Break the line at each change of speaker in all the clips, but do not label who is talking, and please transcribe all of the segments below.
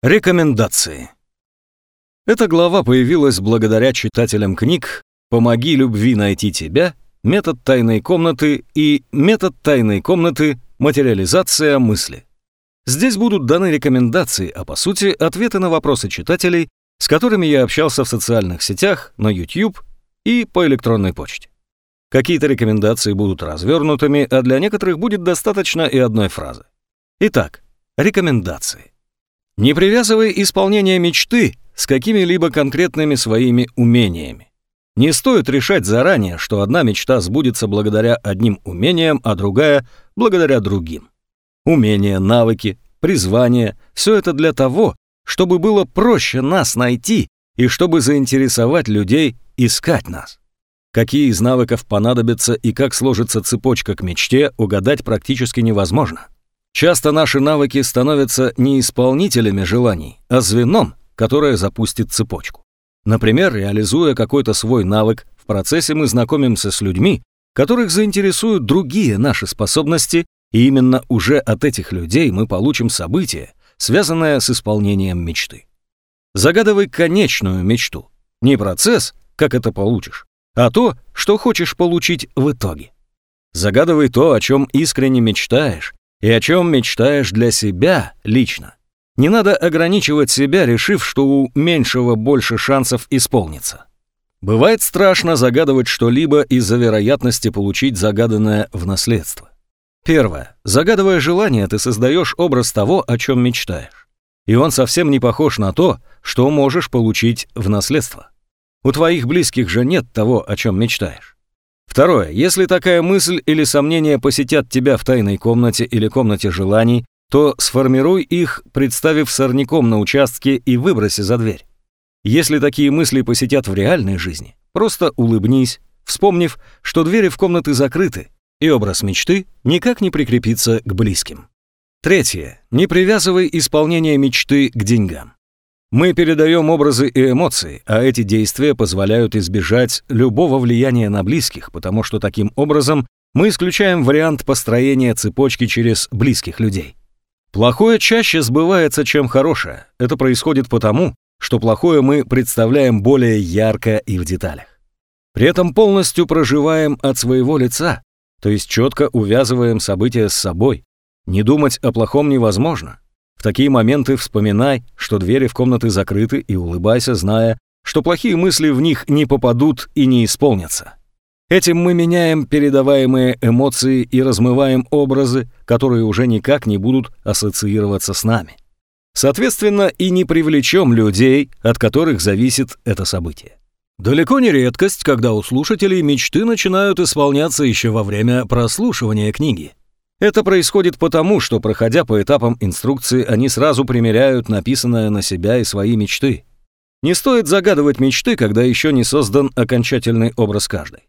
Рекомендации. Эта глава появилась благодаря читателям книг «Помоги любви найти тебя», «Метод тайной комнаты» и «Метод тайной комнаты. Материализация мысли». Здесь будут даны рекомендации, а по сути ответы на вопросы читателей, с которыми я общался в социальных сетях, на YouTube и по электронной почте. Какие-то рекомендации будут развернутыми, а для некоторых будет достаточно и одной фразы. Итак, рекомендации. Не привязывай исполнение мечты с какими-либо конкретными своими умениями. Не стоит решать заранее, что одна мечта сбудется благодаря одним умениям, а другая – благодаря другим. Умения, навыки, призвание – все это для того, чтобы было проще нас найти и чтобы заинтересовать людей искать нас. Какие из навыков понадобятся и как сложится цепочка к мечте, угадать практически невозможно. Часто наши навыки становятся не исполнителями желаний, а звеном, которое запустит цепочку. Например, реализуя какой-то свой навык, в процессе мы знакомимся с людьми, которых заинтересуют другие наши способности, и именно уже от этих людей мы получим событие, связанное с исполнением мечты. Загадывай конечную мечту. Не процесс, как это получишь, а то, что хочешь получить в итоге. Загадывай то, о чем искренне мечтаешь, и о чем мечтаешь для себя лично. Не надо ограничивать себя, решив, что у меньшего больше шансов исполниться. Бывает страшно загадывать что-либо из-за вероятности получить загаданное в наследство. Первое. Загадывая желание, ты создаешь образ того, о чем мечтаешь. И он совсем не похож на то, что можешь получить в наследство. У твоих близких же нет того, о чем мечтаешь. Второе. Если такая мысль или сомнение посетят тебя в тайной комнате или комнате желаний, то сформируй их, представив сорняком на участке и выброси за дверь. Если такие мысли посетят в реальной жизни, просто улыбнись, вспомнив, что двери в комнаты закрыты, и образ мечты никак не прикрепится к близким. Третье. Не привязывай исполнение мечты к деньгам. Мы передаем образы и эмоции, а эти действия позволяют избежать любого влияния на близких, потому что таким образом мы исключаем вариант построения цепочки через близких людей. Плохое чаще сбывается, чем хорошее. Это происходит потому, что плохое мы представляем более ярко и в деталях. При этом полностью проживаем от своего лица, то есть четко увязываем события с собой. Не думать о плохом невозможно. В такие моменты вспоминай, что двери в комнаты закрыты, и улыбайся, зная, что плохие мысли в них не попадут и не исполнятся. Этим мы меняем передаваемые эмоции и размываем образы, которые уже никак не будут ассоциироваться с нами. Соответственно, и не привлечем людей, от которых зависит это событие. Далеко не редкость, когда у слушателей мечты начинают исполняться еще во время прослушивания книги. Это происходит потому, что, проходя по этапам инструкции, они сразу примеряют написанное на себя и свои мечты. Не стоит загадывать мечты, когда еще не создан окончательный образ каждой.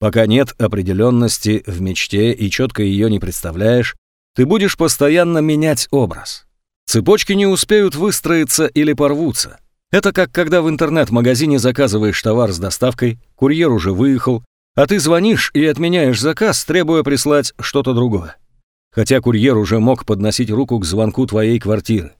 Пока нет определенности в мечте и четко ее не представляешь, ты будешь постоянно менять образ. Цепочки не успеют выстроиться или порвутся. Это как когда в интернет-магазине заказываешь товар с доставкой, курьер уже выехал, а ты звонишь и отменяешь заказ, требуя прислать что-то другое хотя курьер уже мог подносить руку к звонку твоей квартиры.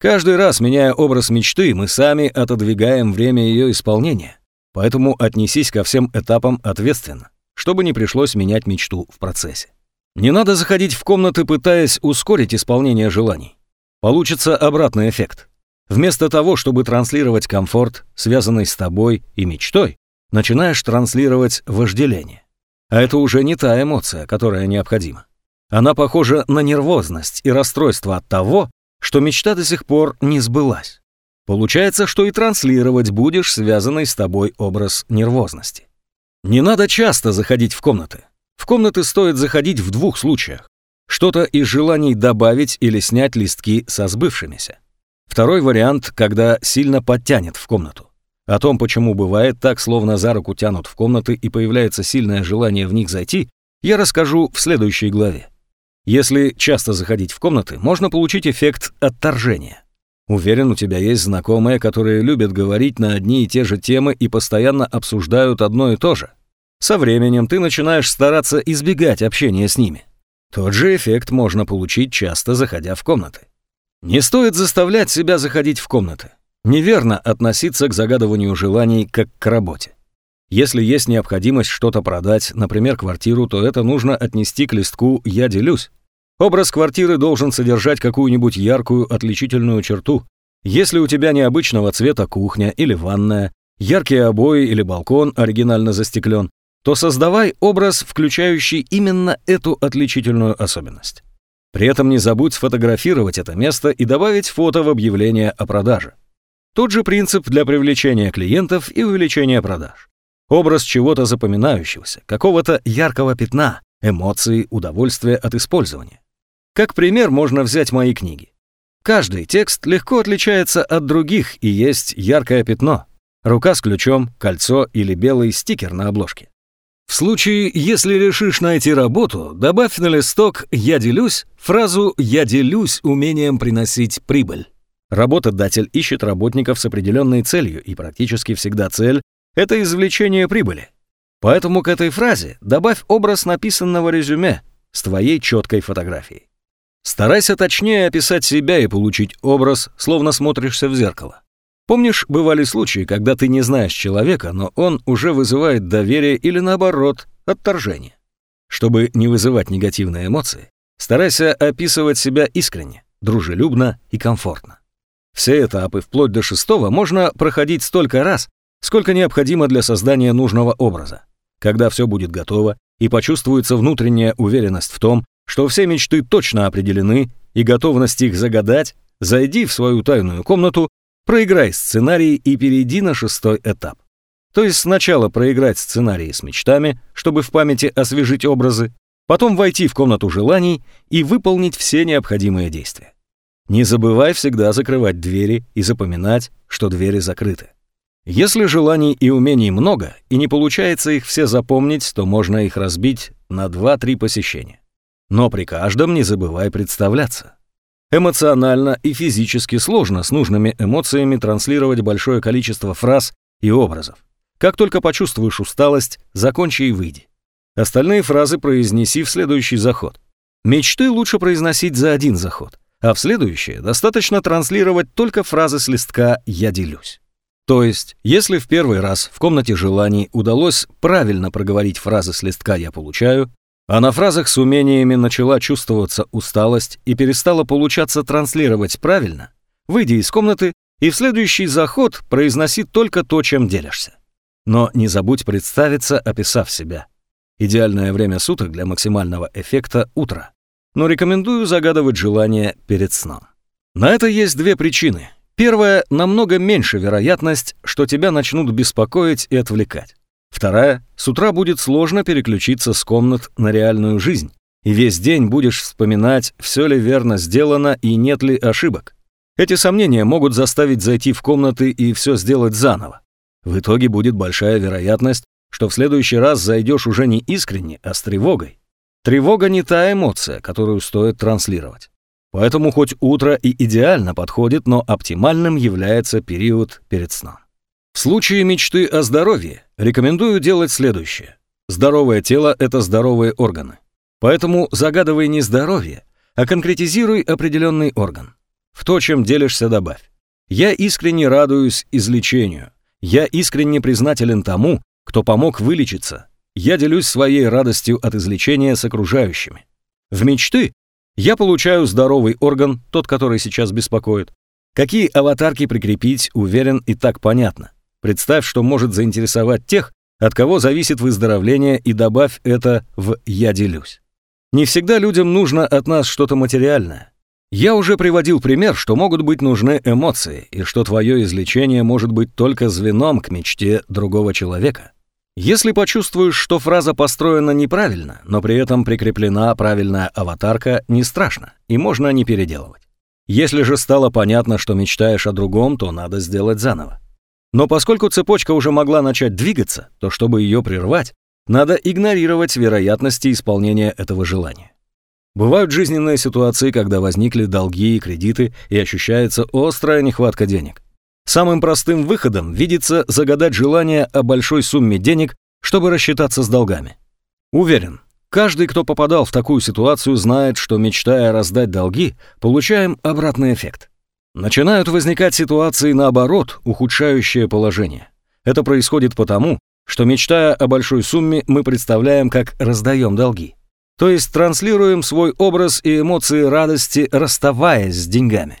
Каждый раз, меняя образ мечты, мы сами отодвигаем время ее исполнения. Поэтому отнесись ко всем этапам ответственно, чтобы не пришлось менять мечту в процессе. Не надо заходить в комнаты, пытаясь ускорить исполнение желаний. Получится обратный эффект. Вместо того, чтобы транслировать комфорт, связанный с тобой и мечтой, начинаешь транслировать вожделение. А это уже не та эмоция, которая необходима. Она похожа на нервозность и расстройство от того, что мечта до сих пор не сбылась. Получается, что и транслировать будешь связанный с тобой образ нервозности. Не надо часто заходить в комнаты. В комнаты стоит заходить в двух случаях. Что-то из желаний добавить или снять листки со сбывшимися. Второй вариант, когда сильно подтянет в комнату. О том, почему бывает так, словно за руку тянут в комнаты и появляется сильное желание в них зайти, я расскажу в следующей главе. Если часто заходить в комнаты, можно получить эффект отторжения. Уверен, у тебя есть знакомые, которые любят говорить на одни и те же темы и постоянно обсуждают одно и то же. Со временем ты начинаешь стараться избегать общения с ними. Тот же эффект можно получить, часто заходя в комнаты. Не стоит заставлять себя заходить в комнаты. Неверно относиться к загадыванию желаний как к работе. Если есть необходимость что-то продать, например, квартиру, то это нужно отнести к листку «Я делюсь». Образ квартиры должен содержать какую-нибудь яркую отличительную черту. Если у тебя необычного цвета кухня или ванная, яркие обои или балкон оригинально застеклен, то создавай образ, включающий именно эту отличительную особенность. При этом не забудь сфотографировать это место и добавить фото в объявление о продаже. Тот же принцип для привлечения клиентов и увеличения продаж. Образ чего-то запоминающегося, какого-то яркого пятна, эмоции, удовольствия от использования. Как пример можно взять мои книги. Каждый текст легко отличается от других и есть яркое пятно. Рука с ключом, кольцо или белый стикер на обложке. В случае, если решишь найти работу, добавь на листок «Я делюсь» фразу «Я делюсь умением приносить прибыль». Работодатель ищет работников с определенной целью, и практически всегда цель – это извлечение прибыли. Поэтому к этой фразе добавь образ написанного резюме с твоей четкой фотографией. Старайся точнее описать себя и получить образ, словно смотришься в зеркало. Помнишь, бывали случаи, когда ты не знаешь человека, но он уже вызывает доверие или наоборот, отторжение. Чтобы не вызывать негативные эмоции, старайся описывать себя искренне, дружелюбно и комфортно. Все этапы, вплоть до шестого, можно проходить столько раз, сколько необходимо для создания нужного образа. Когда все будет готово и почувствуется внутренняя уверенность в том, что все мечты точно определены и готовность их загадать, зайди в свою тайную комнату Проиграй сценарий и перейди на шестой этап. То есть сначала проиграть сценарии с мечтами, чтобы в памяти освежить образы, потом войти в комнату желаний и выполнить все необходимые действия. Не забывай всегда закрывать двери и запоминать, что двери закрыты. Если желаний и умений много, и не получается их все запомнить, то можно их разбить на 2-3 посещения. Но при каждом не забывай представляться. Эмоционально и физически сложно с нужными эмоциями транслировать большое количество фраз и образов. Как только почувствуешь усталость, закончи и выйди. Остальные фразы произнеси в следующий заход. Мечты лучше произносить за один заход, а в следующее достаточно транслировать только фразы с листка «я делюсь». То есть, если в первый раз в комнате желаний удалось правильно проговорить фразы с листка «я получаю», а на фразах с умениями начала чувствоваться усталость и перестала получаться транслировать правильно, выйди из комнаты и в следующий заход произноси только то, чем делишься. Но не забудь представиться, описав себя. Идеальное время суток для максимального эффекта – утро. Но рекомендую загадывать желание перед сном. На это есть две причины. Первая – намного меньше вероятность, что тебя начнут беспокоить и отвлекать. Вторая, с утра будет сложно переключиться с комнат на реальную жизнь, и весь день будешь вспоминать, все ли верно сделано и нет ли ошибок. Эти сомнения могут заставить зайти в комнаты и все сделать заново. В итоге будет большая вероятность, что в следующий раз зайдешь уже не искренне, а с тревогой. Тревога не та эмоция, которую стоит транслировать. Поэтому хоть утро и идеально подходит, но оптимальным является период перед сном. В случае мечты о здоровье рекомендую делать следующее. Здоровое тело – это здоровые органы. Поэтому загадывай не здоровье, а конкретизируй определенный орган. В то, чем делишься, добавь. Я искренне радуюсь излечению. Я искренне признателен тому, кто помог вылечиться. Я делюсь своей радостью от излечения с окружающими. В мечты я получаю здоровый орган, тот, который сейчас беспокоит. Какие аватарки прикрепить, уверен, и так понятно. Представь, что может заинтересовать тех, от кого зависит выздоровление, и добавь это в «я делюсь». Не всегда людям нужно от нас что-то материальное. Я уже приводил пример, что могут быть нужны эмоции, и что твое излечение может быть только звеном к мечте другого человека. Если почувствуешь, что фраза построена неправильно, но при этом прикреплена правильная аватарка, не страшно, и можно не переделывать. Если же стало понятно, что мечтаешь о другом, то надо сделать заново. Но поскольку цепочка уже могла начать двигаться, то чтобы ее прервать, надо игнорировать вероятности исполнения этого желания. Бывают жизненные ситуации, когда возникли долги и кредиты, и ощущается острая нехватка денег. Самым простым выходом видится загадать желание о большой сумме денег, чтобы рассчитаться с долгами. Уверен, Каждый, кто попадал в такую ситуацию, знает, что мечтая раздать долги, получаем обратный эффект. Начинают возникать ситуации наоборот, ухудшающие положение. Это происходит потому, что мечтая о большой сумме, мы представляем, как раздаем долги. То есть транслируем свой образ и эмоции радости, расставаясь с деньгами.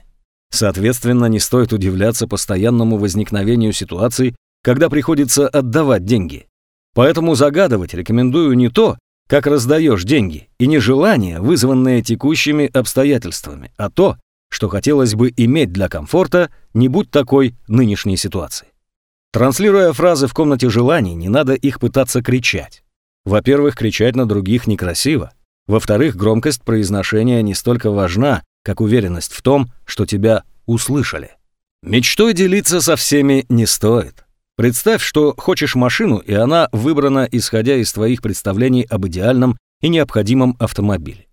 Соответственно, не стоит удивляться постоянному возникновению ситуаций, когда приходится отдавать деньги. Поэтому загадывать рекомендую не то, как раздаешь деньги, и не желание, вызванное текущими обстоятельствами, а то, что хотелось бы иметь для комфорта, не будь такой нынешней ситуации. Транслируя фразы в комнате желаний, не надо их пытаться кричать. Во-первых, кричать на других некрасиво. Во-вторых, громкость произношения не столько важна, как уверенность в том, что тебя услышали. Мечтой делиться со всеми не стоит. Представь, что хочешь машину, и она выбрана исходя из твоих представлений об идеальном и необходимом автомобиле.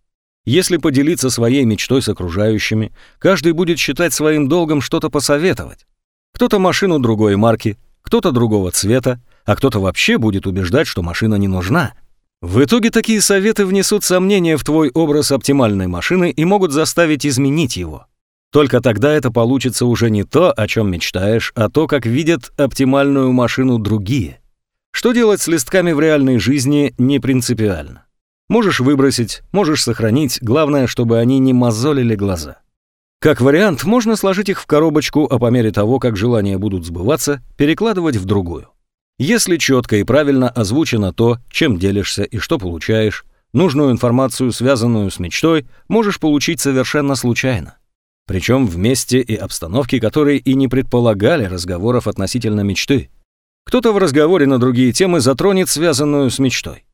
Если поделиться своей мечтой с окружающими, каждый будет считать своим долгом что-то посоветовать. Кто-то машину другой марки, кто-то другого цвета, а кто-то вообще будет убеждать, что машина не нужна. В итоге такие советы внесут сомнения в твой образ оптимальной машины и могут заставить изменить его. Только тогда это получится уже не то, о чем мечтаешь, а то, как видят оптимальную машину другие. Что делать с листками в реальной жизни, не принципиально. Можешь выбросить, можешь сохранить, главное, чтобы они не мозолили глаза. Как вариант, можно сложить их в коробочку, а по мере того, как желания будут сбываться, перекладывать в другую. Если четко и правильно озвучено то, чем делишься и что получаешь, нужную информацию, связанную с мечтой, можешь получить совершенно случайно. Причем в месте и обстановке, которые и не предполагали разговоров относительно мечты. Кто-то в разговоре на другие темы затронет связанную с мечтой.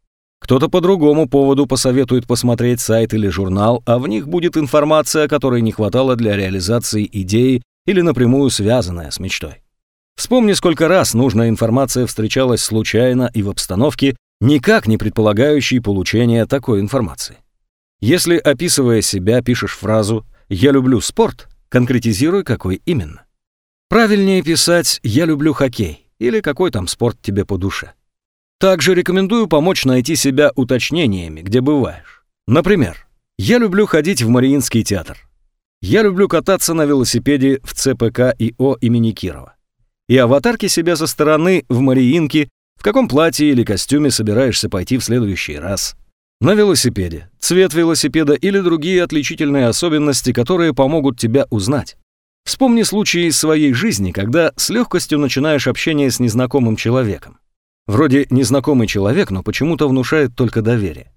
Кто-то по другому поводу посоветует посмотреть сайт или журнал, а в них будет информация, которой не хватало для реализации идеи или напрямую связанная с мечтой. Вспомни, сколько раз нужная информация встречалась случайно и в обстановке, никак не предполагающей получения такой информации. Если, описывая себя, пишешь фразу «Я люблю спорт», конкретизируй, какой именно. Правильнее писать «Я люблю хоккей» или какой там спорт тебе по душе. Также рекомендую помочь найти себя уточнениями, где бываешь. Например, «Я люблю ходить в Мариинский театр». «Я люблю кататься на велосипеде в ЦПК ИО имени Кирова». И аватарки себя со стороны в Мариинке, в каком платье или костюме собираешься пойти в следующий раз – на велосипеде, цвет велосипеда или другие отличительные особенности, которые помогут тебя узнать. Вспомни случаи из своей жизни, когда с легкостью начинаешь общение с незнакомым человеком. Вроде незнакомый человек, но почему-то внушает только доверие.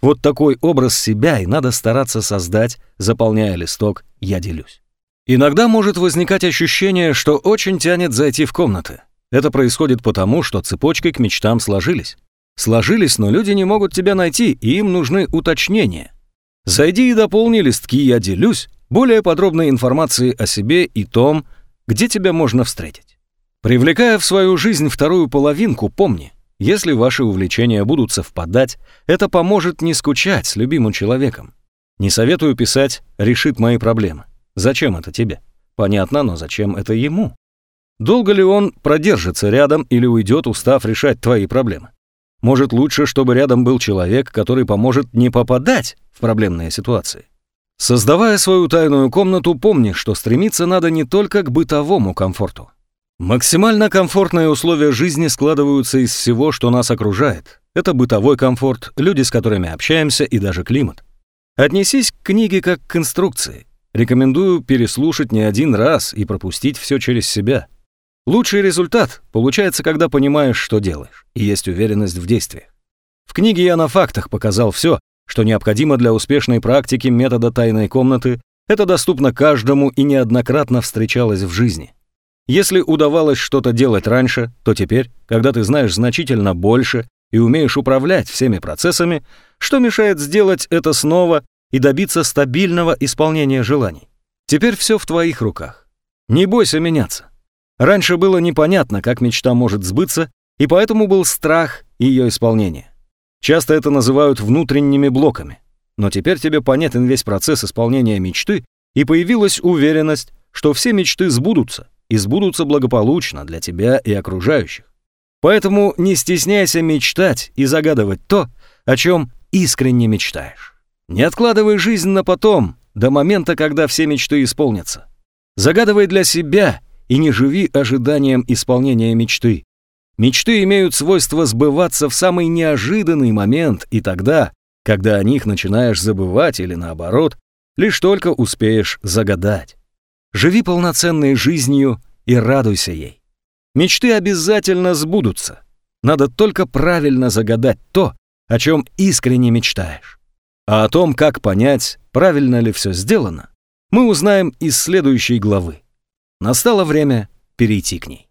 Вот такой образ себя и надо стараться создать, заполняя листок «Я делюсь». Иногда может возникать ощущение, что очень тянет зайти в комнаты. Это происходит потому, что цепочкой к мечтам сложились. Сложились, но люди не могут тебя найти, и им нужны уточнения. Зайди и дополни листки «Я делюсь» более подробной информацией о себе и том, где тебя можно встретить. Привлекая в свою жизнь вторую половинку, помни, если ваши увлечения будут совпадать, это поможет не скучать с любимым человеком. Не советую писать «решит мои проблемы». Зачем это тебе? Понятно, но зачем это ему? Долго ли он продержится рядом или уйдет, устав решать твои проблемы? Может, лучше, чтобы рядом был человек, который поможет не попадать в проблемные ситуации. Создавая свою тайную комнату, помни, что стремиться надо не только к бытовому комфорту. Максимально комфортные условия жизни складываются из всего, что нас окружает. Это бытовой комфорт, люди, с которыми общаемся, и даже климат. Отнесись к книге как к инструкции. Рекомендую переслушать не один раз и пропустить все через себя – Лучший результат получается, когда понимаешь, что делаешь, и есть уверенность в действиях. В книге я на фактах показал все, что необходимо для успешной практики метода тайной комнаты. Это доступно каждому и неоднократно встречалось в жизни. Если удавалось что-то делать раньше, то теперь, когда ты знаешь значительно больше и умеешь управлять всеми процессами, что мешает сделать это снова и добиться стабильного исполнения желаний? Теперь все в твоих руках. Не бойся меняться. Раньше было непонятно, как мечта может сбыться, и поэтому был страх ее исполнения. Часто это называют внутренними блоками. Но теперь тебе понятен весь процесс исполнения мечты, и появилась уверенность, что все мечты сбудутся, и сбудутся благополучно для тебя и окружающих. Поэтому не стесняйся мечтать и загадывать то, о чем искренне мечтаешь. Не откладывай жизнь на потом, до момента, когда все мечты исполнятся. Загадывай для себя и не живи ожиданием исполнения мечты. Мечты имеют свойство сбываться в самый неожиданный момент и тогда, когда о них начинаешь забывать или наоборот, лишь только успеешь загадать. Живи полноценной жизнью и радуйся ей. Мечты обязательно сбудутся. Надо только правильно загадать то, о чем искренне мечтаешь. А о том, как понять, правильно ли все сделано, мы узнаем из следующей главы. Настало время перейти к ней.